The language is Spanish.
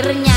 viernes.